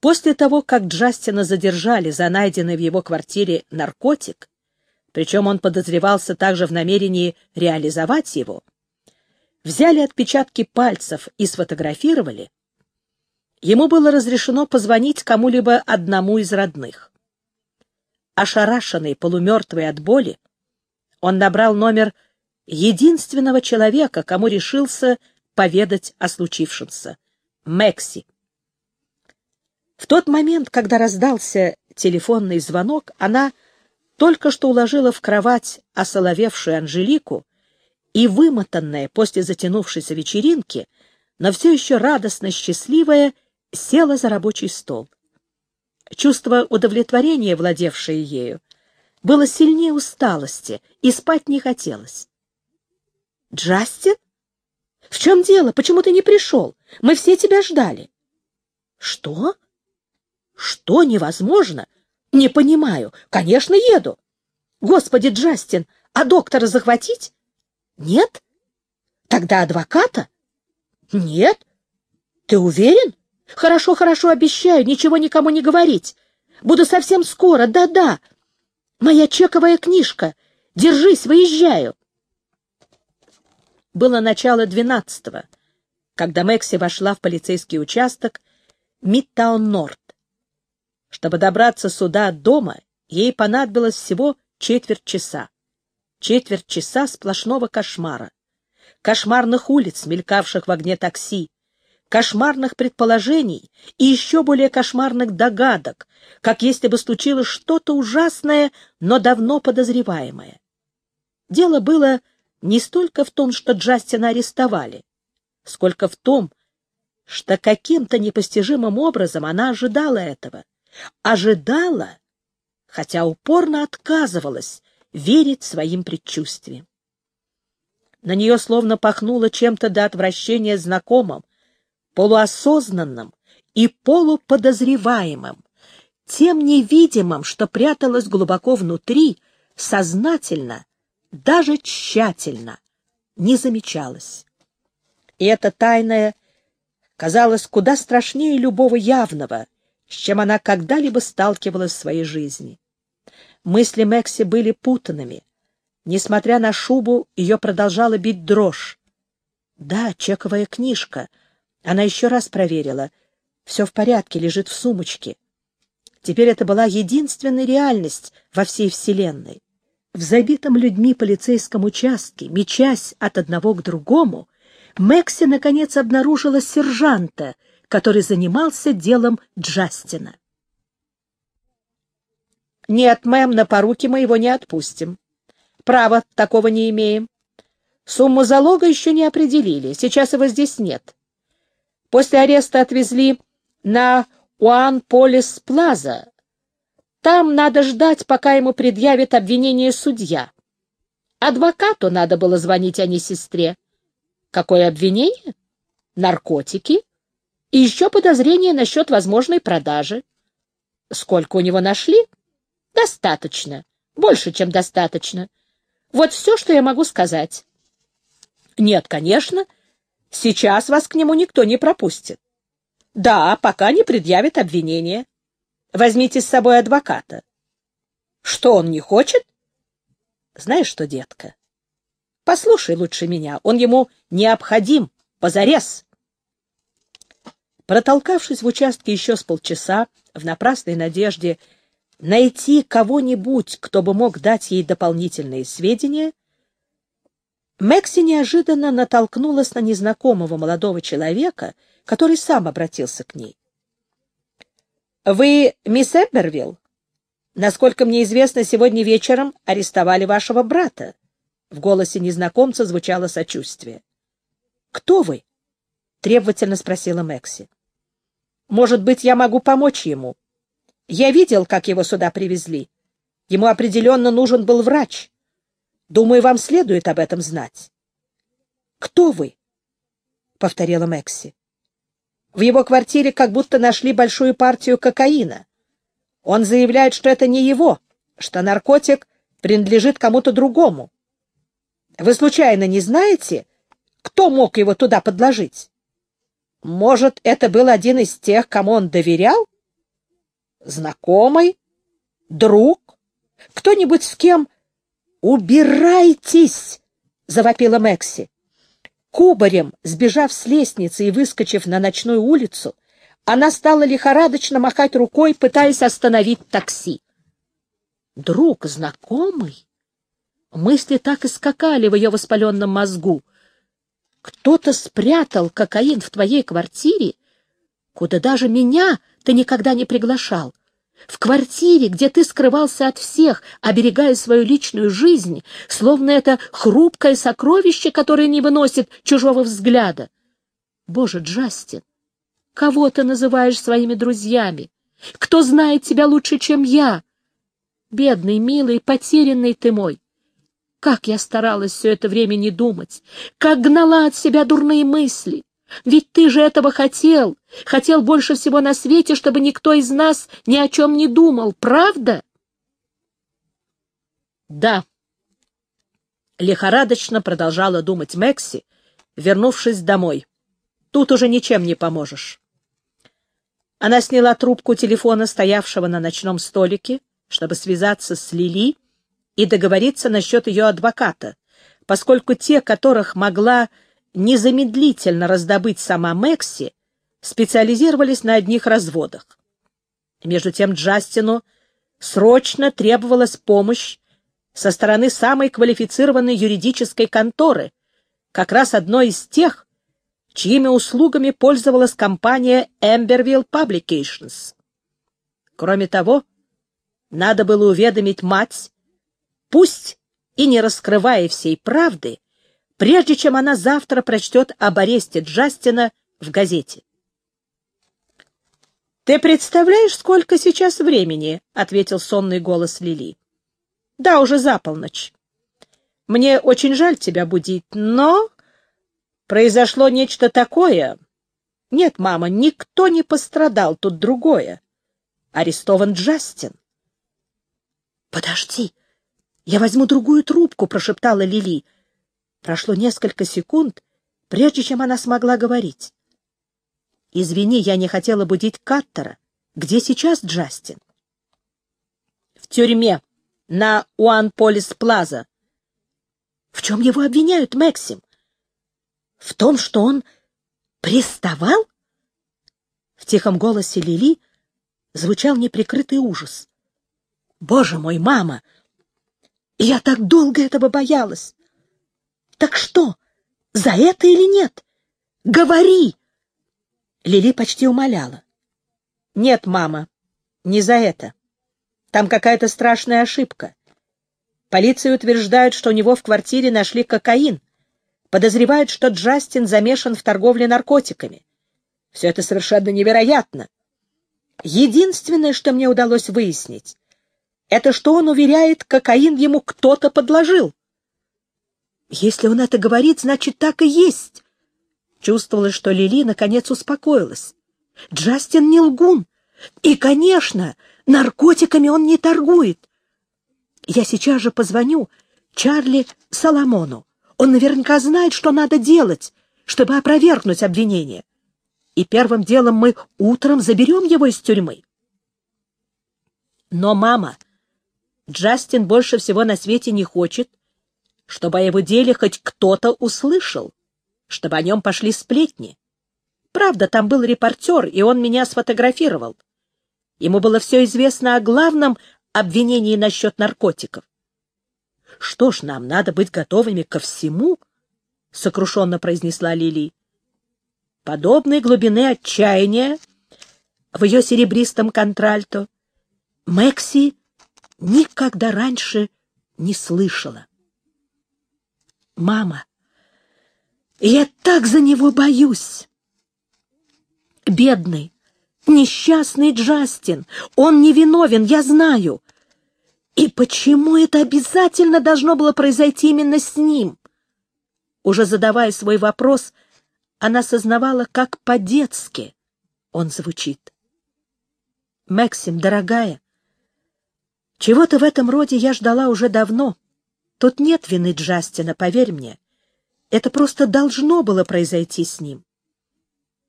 После того, как Джастина задержали за найденный в его квартире наркотик, причем он подозревался также в намерении реализовать его, взяли отпечатки пальцев и сфотографировали, ему было разрешено позвонить кому-либо одному из родных. Ошарашенный, полумертвый от боли, он набрал номер единственного человека, кому решился поведать о случившемся — Мэкси. В тот момент, когда раздался телефонный звонок, она только что уложила в кровать осоловевшую Анжелику и, вымотанная после затянувшейся вечеринки, но все еще радостно счастливая, села за рабочий стол. Чувство удовлетворения, владевшее ею, было сильнее усталости, и спать не хотелось. «Джастин? В чем дело? Почему ты не пришел? Мы все тебя ждали». «Что? Что невозможно? Не понимаю. Конечно, еду. Господи, Джастин, а доктора захватить? Нет? Тогда адвоката? Нет. Ты уверен? Хорошо, хорошо, обещаю, ничего никому не говорить. Буду совсем скоро, да-да. Моя чековая книжка. Держись, выезжаю. Было начало двенадцатого, когда Мэкси вошла в полицейский участок Мидтаун-Норд. Чтобы добраться сюда от дома, ей понадобилось всего четверть часа. Четверть часа сплошного кошмара. Кошмарных улиц, мелькавших в огне такси, кошмарных предположений и еще более кошмарных догадок, как если бы случилось что-то ужасное, но давно подозреваемое. Дело было не столько в том, что Джастина арестовали, сколько в том, что каким-то непостижимым образом она ожидала этого. Ожидала, хотя упорно отказывалась верить своим предчувствиям. На нее словно пахнуло чем-то до отвращения знакомым, полуосознанным и полуподозреваемым, тем невидимым, что пряталось глубоко внутри, сознательно, даже тщательно, не замечалось. И это тайное казалось куда страшнее любого явного, с чем она когда-либо сталкивалась в своей жизни. Мысли Мэкси были путанными. Несмотря на шубу, ее продолжала бить дрожь. Да, чековая книжка — она еще раз проверила. Все в порядке, лежит в сумочке. Теперь это была единственная реальность во всей Вселенной. В забитом людьми полицейском участке, мечась от одного к другому, Мэкси наконец обнаружила сержанта, который занимался делом Джастина. «Нет, мэм, на поруки мы его не отпустим. Права такого не имеем. Сумму залога еще не определили, сейчас его здесь нет. После ареста отвезли на Уан-Полис-Плаза. Там надо ждать, пока ему предъявит обвинение судья. Адвокату надо было звонить, а не сестре. Какое обвинение? Наркотики. И еще подозрение насчет возможной продажи. Сколько у него нашли? Достаточно. Больше, чем достаточно. Вот все, что я могу сказать. Нет, конечно, — Сейчас вас к нему никто не пропустит. Да, пока не предъявит обвинение. Возьмите с собой адвоката. Что он не хочет? Знаешь что, детка, послушай лучше меня, он ему необходим, позарез. Протолкавшись в участке еще с полчаса, в напрасной надежде найти кого-нибудь, кто бы мог дать ей дополнительные сведения, Мэкси неожиданно натолкнулась на незнакомого молодого человека, который сам обратился к ней. «Вы мисс Эбервилл? Насколько мне известно, сегодня вечером арестовали вашего брата». В голосе незнакомца звучало сочувствие. «Кто вы?» — требовательно спросила Мэкси. «Может быть, я могу помочь ему? Я видел, как его сюда привезли. Ему определенно нужен был врач. Думаю, вам следует об этом знать. Кто вы? повторила Мэкси. В его квартире как будто нашли большую партию кокаина. Он заявляет, что это не его, что наркотик принадлежит кому-то другому. Вы случайно не знаете, кто мог его туда подложить? Может, это был один из тех, кому он доверял? Знакомый? Друг? Кто-нибудь с кем? Убирайтесь! завопила Мэкси. Кубарем, сбежав с лестницы и выскочив на ночную улицу, она стала лихорадочно махать рукой, пытаясь остановить такси. Друг, знакомый? Мысли так и скакали в ее воспаленном мозгу. Кто-то спрятал кокаин в твоей квартире, куда даже меня ты никогда не приглашал. В квартире, где ты скрывался от всех, оберегая свою личную жизнь, словно это хрупкое сокровище, которое не выносит чужого взгляда. Боже, Джастин, кого ты называешь своими друзьями? Кто знает тебя лучше, чем я? Бедный, милый, потерянный ты мой. Как я старалась все это время не думать, как гнала от себя дурные мысли. Ведь ты же этого хотел, хотел больше всего на свете, чтобы никто из нас ни о чем не думал, правда? Да. Лихорадочно продолжала думать Мэкси, вернувшись домой. Тут уже ничем не поможешь. Она сняла трубку телефона, стоявшего на ночном столике, чтобы связаться с Лили и договориться насчет ее адвоката, поскольку те, которых могла незамедлительно раздобыть сама Мэкси, специализировались на одних разводах. Между тем Джастину срочно требовалась помощь со стороны самой квалифицированной юридической конторы, как раз одной из тех, чьими услугами пользовалась компания Emberville Publications. Кроме того, надо было уведомить мать, пусть и не раскрывая всей правды, прежде чем она завтра прочтет об аресте Джастина в газете. «Ты представляешь, сколько сейчас времени?» — ответил сонный голос Лили. «Да, уже за полночь. Мне очень жаль тебя будить, но произошло нечто такое. Нет, мама, никто не пострадал, тут другое. Арестован Джастин». «Подожди, я возьму другую трубку», — прошептала Лили. Прошло несколько секунд, прежде чем она смогла говорить. «Извини, я не хотела будить Каттера. Где сейчас Джастин?» «В тюрьме, на Уан-Полис-Плаза». «В чем его обвиняют, Максим? В том, что он приставал?» В тихом голосе Лили звучал неприкрытый ужас. «Боже мой, мама! Я так долго этого боялась! Так что, за это или нет? Говори!» Лили почти умоляла. «Нет, мама, не за это. Там какая-то страшная ошибка. Полиция утверждает, что у него в квартире нашли кокаин. Подозревают, что Джастин замешан в торговле наркотиками. Все это совершенно невероятно. Единственное, что мне удалось выяснить, это что он уверяет, кокаин ему кто-то подложил. Если он это говорит, значит, так и есть. Чувствовала, что Лили наконец успокоилась. Джастин не лгун. И, конечно, наркотиками он не торгует. Я сейчас же позвоню Чарли Соломону. Он наверняка знает, что надо делать, чтобы опровергнуть обвинение. И первым делом мы утром заберем его из тюрьмы. Но, мама, Джастин больше всего на свете не хочет, чтобы о его деле хоть кто-то услышал, чтобы о нем пошли сплетни. Правда, там был репортер, и он меня сфотографировал. Ему было все известно о главном обвинении насчет наркотиков. Что ж, нам надо быть готовыми ко всему, — сокрушенно произнесла Лили. Подобной глубины отчаяния в ее серебристом контральто Мэкси никогда раньше не слышала. Мама, я так за него боюсь. Бедный, несчастный Джастин, он невиновен, я знаю. И почему это обязательно должно было произойти именно с ним? Уже задавая свой вопрос, она сознавала, как по-детски он звучит. «Максим, дорогая, чего-то в этом роде я ждала уже давно». Тут нет вины Джастина, поверь мне. Это просто должно было произойти с ним.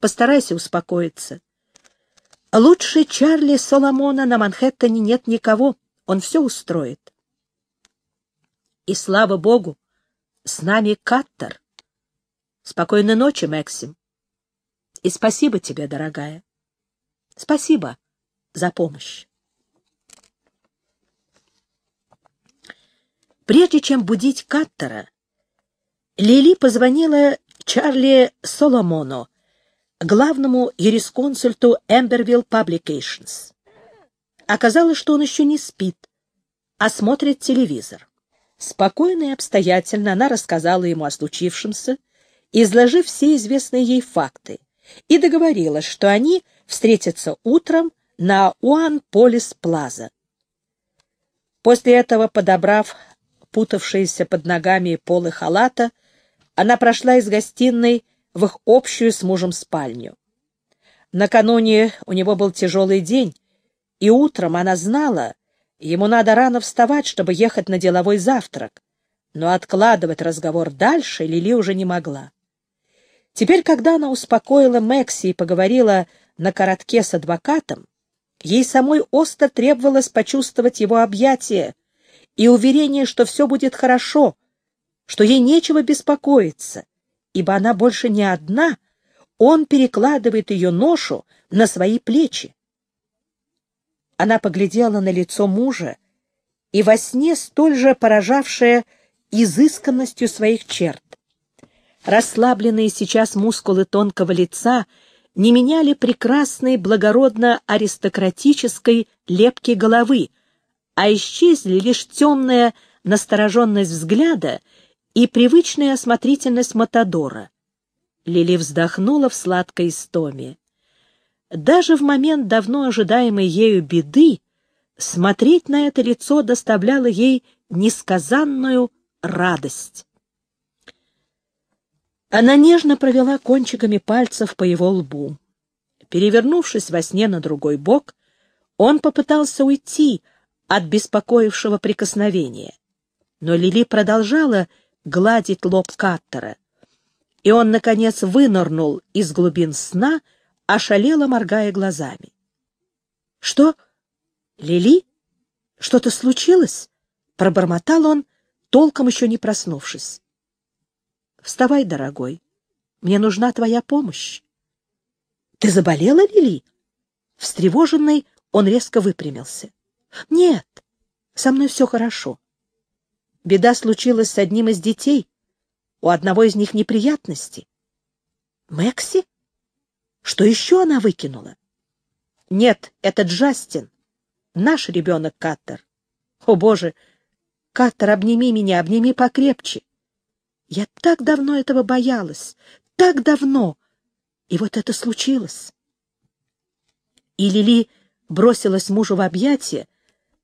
Постарайся успокоиться. Лучше Чарли Соломона на Манхэттене нет никого. Он все устроит. И слава богу, с нами Каттер. Спокойной ночи, Максим. И спасибо тебе, дорогая. Спасибо за помощь. Прежде чем будить Каттера, Лили позвонила Чарли Соломону, главному юрисконсульту Эмбервилл Publications. Оказалось, что он еще не спит, а смотрит телевизор. Спокойно и обстоятельно она рассказала ему о случившемся, изложив все известные ей факты, и договорилась, что они встретятся утром на Уан-Полис-Плаза. После этого, подобрав путавшиеся под ногами полы халата, она прошла из гостиной в их общую с мужем спальню. Накануне у него был тяжелый день, и утром она знала, ему надо рано вставать, чтобы ехать на деловой завтрак, но откладывать разговор дальше Лили уже не могла. Теперь, когда она успокоила Мэкси и поговорила на коротке с адвокатом, ей самой остро требовалось почувствовать его объятие и уверение, что все будет хорошо, что ей нечего беспокоиться, ибо она больше не одна, он перекладывает ее ношу на свои плечи. Она поглядела на лицо мужа, и во сне столь же поражавшая изысканностью своих черт. Расслабленные сейчас мускулы тонкого лица не меняли прекрасной благородно-аристократической лепки головы, а исчезли лишь темная настороженность взгляда и привычная осмотрительность Матадора. Лили вздохнула в сладкой истоме. Даже в момент давно ожидаемой ею беды смотреть на это лицо доставляло ей несказанную радость. Она нежно провела кончиками пальцев по его лбу. Перевернувшись во сне на другой бок, он попытался уйти от беспокоившего прикосновения. Но Лили продолжала гладить лоб Каттера, и он, наконец, вынырнул из глубин сна, ошалело моргая глазами. — Что? Лили? Что-то случилось? — пробормотал он, толком еще не проснувшись. — Вставай, дорогой, мне нужна твоя помощь. — Ты заболела, Лили? Встревоженный, он резко выпрямился. — Нет, со мной все хорошо. Беда случилась с одним из детей. У одного из них неприятности. Мэкси? Что еще она выкинула? Нет, это Джастин. Наш ребенок Каттер. О, Боже! Каттер, обними меня, обними покрепче. Я так давно этого боялась, так давно. И вот это случилось. И Лили бросилась мужу в объятия,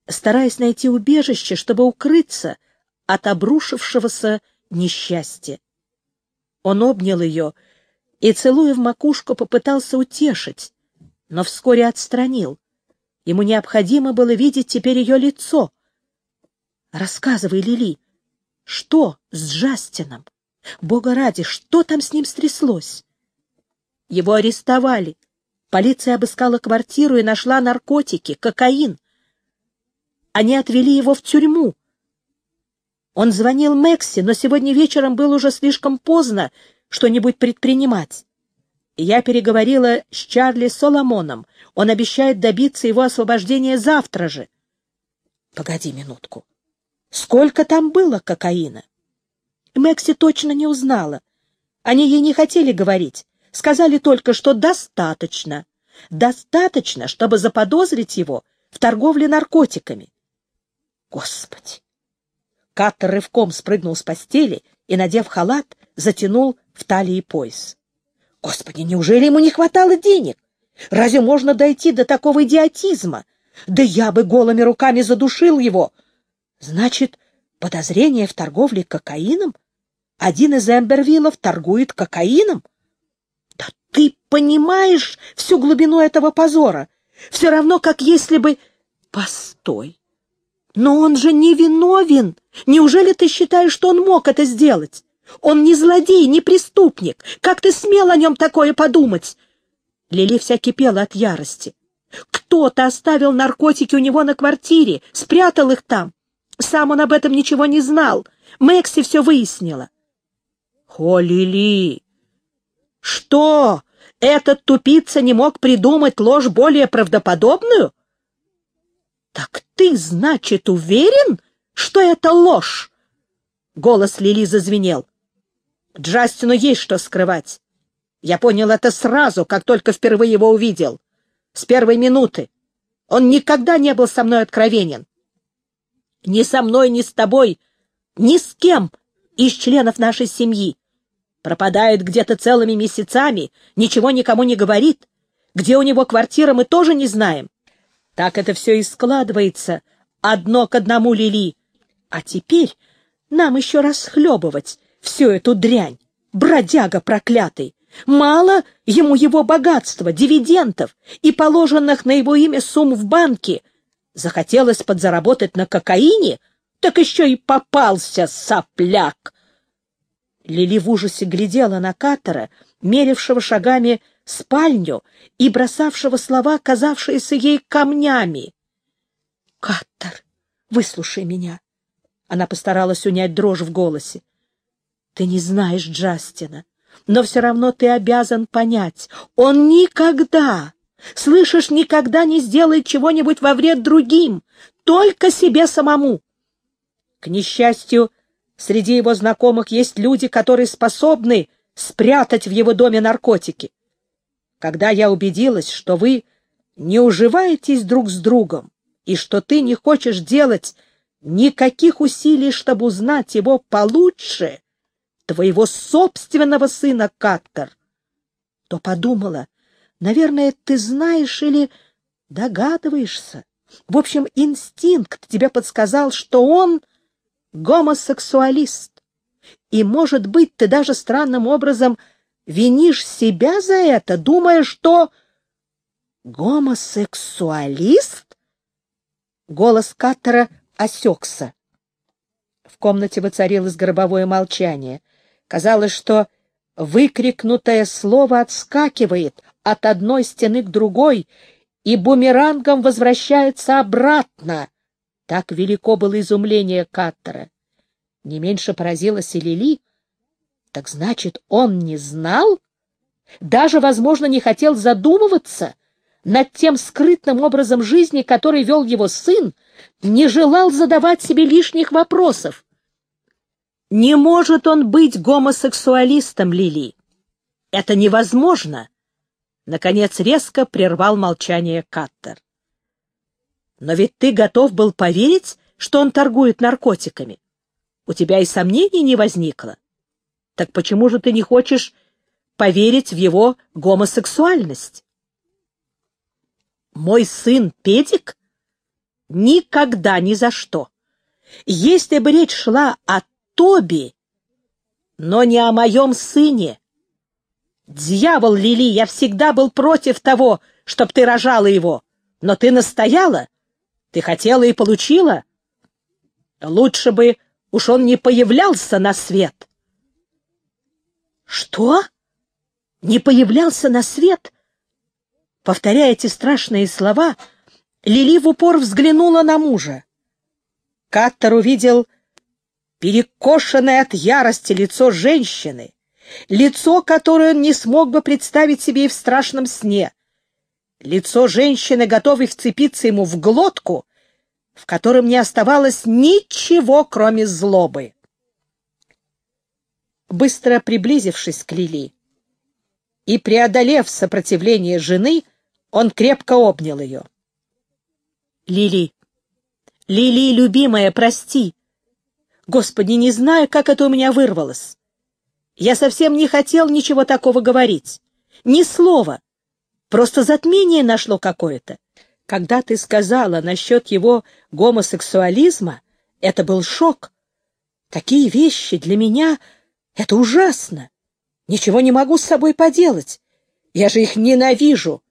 стараясь найти убежище, чтобы укрыться — от обрушившегося несчастья. Он обнял ее и, целуя в макушку, попытался утешить, но вскоре отстранил. Ему необходимо было видеть теперь ее лицо. «Рассказывай, Лили, что с Джастином? Бога ради, что там с ним стряслось?» Его арестовали. Полиция обыскала квартиру и нашла наркотики, кокаин. Они отвели его в тюрьму, он звонил Мэкси, но сегодня вечером было уже слишком поздно что-нибудь предпринимать. Я переговорила с Чарли Соломоном. Он обещает добиться его освобождения завтра же. Погоди минутку. Сколько там было кокаина? Мэкси точно не узнала. Они ей не хотели говорить. Сказали только, что достаточно. Достаточно, чтобы заподозрить его в торговле наркотиками. Господи! Каттер рывком спрыгнул с постели и, надев халат, затянул в талии пояс. Господи, неужели ему не хватало денег? Разве можно дойти до такого идиотизма? Да я бы голыми руками задушил его. Значит, подозрение в торговле кокаином? Один из Эмбервиллов торгует кокаином? Да ты понимаешь всю глубину этого позора? Все равно, как если бы... Постой. Но он же не виновен. Неужели ты считаешь, что он мог это сделать? Он не злодей, не преступник. Как ты смел о нем такое подумать? Лили вся кипела от ярости. Кто-то оставил наркотики у него на квартире, спрятал их там. Сам он об этом ничего не знал. Мэкси все выяснила. О, Лили! Что? Этот тупица не мог придумать ложь более правдоподобную? Так ты, значит, уверен, что это ложь? Голос Лили зазвенел. Джастину есть что скрывать. Я понял это сразу, как только впервые его увидел. С первой минуты. Он никогда не был со мной откровенен. Ни со мной, ни с тобой, ни с кем из членов нашей семьи. Пропадает где-то целыми месяцами, ничего никому не говорит. Где у него квартира, мы тоже не знаем. Так это все и складывается. Одно к одному, Лили. А теперь нам еще расхлебывать всю эту дрянь. Бродяга проклятый. Мало ему его богатства, дивидендов и положенных на его имя сумм в банке. Захотелось подзаработать на кокаине, так еще и попался сопляк. Лили в ужасе глядела на Катера, мерившего шагами спальню и бросавшего слова, казавшиеся ей камнями. — Каттер, выслушай меня. Она постаралась унять дрожь в голосе. — Ты не знаешь Джастина, но все равно ты обязан понять. Он никогда, слышишь, никогда не сделает чего-нибудь во вред другим, только себе самому. К несчастью, Среди его знакомых есть люди, которые способны спрятать в его доме наркотики. Когда я убедилась, что вы не уживаетесь друг с другом и что ты не хочешь делать никаких усилий, чтобы узнать его получше, твоего собственного сына Каттер, то подумала, наверное, ты знаешь или догадываешься. В общем, инстинкт тебе подсказал, что он гомосексуалист. И, может быть, ты даже странным образом винишь себя за это, думая, что... Гомосексуалист? Голос Каттера осекся. В комнате воцарилось гробовое молчание. Казалось, что выкрикнутое слово отскакивает от одной стены к другой и бумерангом возвращается обратно. Так велико было изумление Каттера. Не меньше поразилась и Лили. Так значит, он не знал? Даже, возможно, не хотел задумываться над тем скрытным образом жизни, который вел его сын, не желал задавать себе лишних вопросов. Не может он быть гомосексуалистом, Лили. Это невозможно. Наконец резко прервал молчание Каттер. Но ведь ты готов был поверить, что он торгует наркотиками. У тебя и сомнений не возникло. Так почему же ты не хочешь поверить в его гомосексуальность? Мой сын Педик? Никогда ни за что. Если бы речь шла о Тоби, но не о моем сыне. Дьявол, Лили, я всегда был против того, чтоб ты рожала его, но ты настояла, ты хотела и получила. Лучше бы уж он не появлялся на свет. Что? Не появлялся на свет? Повторяя эти страшные слова, Лили в упор взглянула на мужа. Каттер увидел перекошенное от ярости лицо женщины, лицо, которое он не смог бы представить себе и в страшном сне, лицо женщины, готовой вцепиться ему в глотку, в котором не оставалось ничего, кроме злобы. Быстро приблизившись к Лили и преодолев сопротивление жены, он крепко обнял ее. «Лили, Лили, любимая, прости. Господи, не знаю, как это у меня вырвалось. Я совсем не хотел ничего такого говорить. Ни слова. Просто затмение нашло какое-то. Когда ты сказала насчет его гомосексуализма, это был шок. Такие вещи для меня — это ужасно. Ничего не могу с собой поделать. Я же их ненавижу.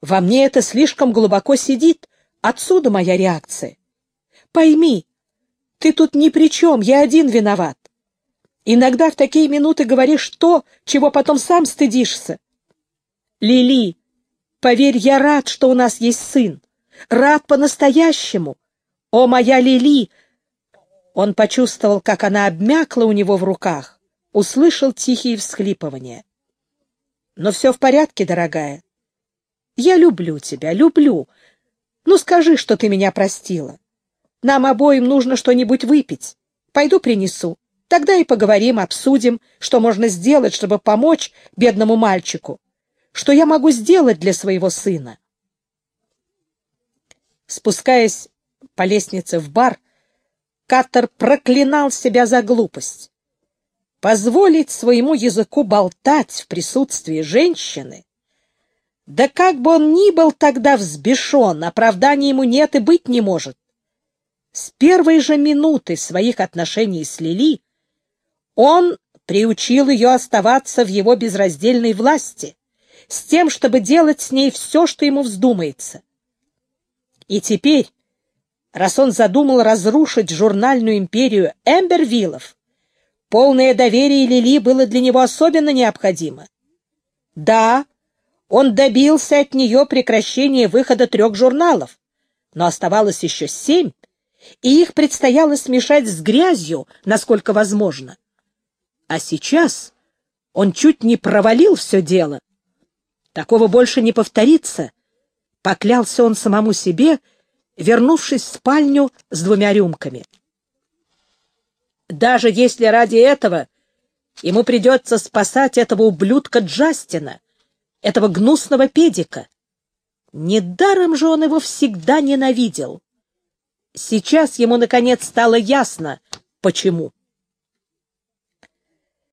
Во мне это слишком глубоко сидит. Отсюда моя реакция. Пойми, ты тут ни при чем, я один виноват. Иногда в такие минуты говоришь то, чего потом сам стыдишься. Лили, Поверь, я рад, что у нас есть сын. Рад по-настоящему. О, моя Лили!» Он почувствовал, как она обмякла у него в руках, услышал тихие всхлипывания. «Но все в порядке, дорогая. Я люблю тебя, люблю. Ну, скажи, что ты меня простила. Нам обоим нужно что-нибудь выпить. Пойду принесу. Тогда и поговорим, обсудим, что можно сделать, чтобы помочь бедному мальчику. Что я могу сделать для своего сына?» Спускаясь по лестнице в бар, Каттер проклинал себя за глупость. Позволить своему языку болтать в присутствии женщины? Да как бы он ни был тогда взбешен, оправдания ему нет и быть не может. С первой же минуты своих отношений с Лили он приучил ее оставаться в его безраздельной власти, с тем, чтобы делать с ней все, что ему вздумается. И теперь, раз он задумал разрушить журнальную империю Эмбервиллов, полное доверие Лили было для него особенно необходимо. Да, он добился от нее прекращения выхода трех журналов, но оставалось еще семь, и их предстояло смешать с грязью, насколько возможно. А сейчас он чуть не провалил все дело. Такого больше не повторится, поклялся он самому себе, вернувшись в спальню с двумя рюмками. Даже если ради этого ему придется спасать этого ублюдка Джастина, этого гнусного педика. Недаром же он его всегда ненавидел. Сейчас ему, наконец, стало ясно, почему.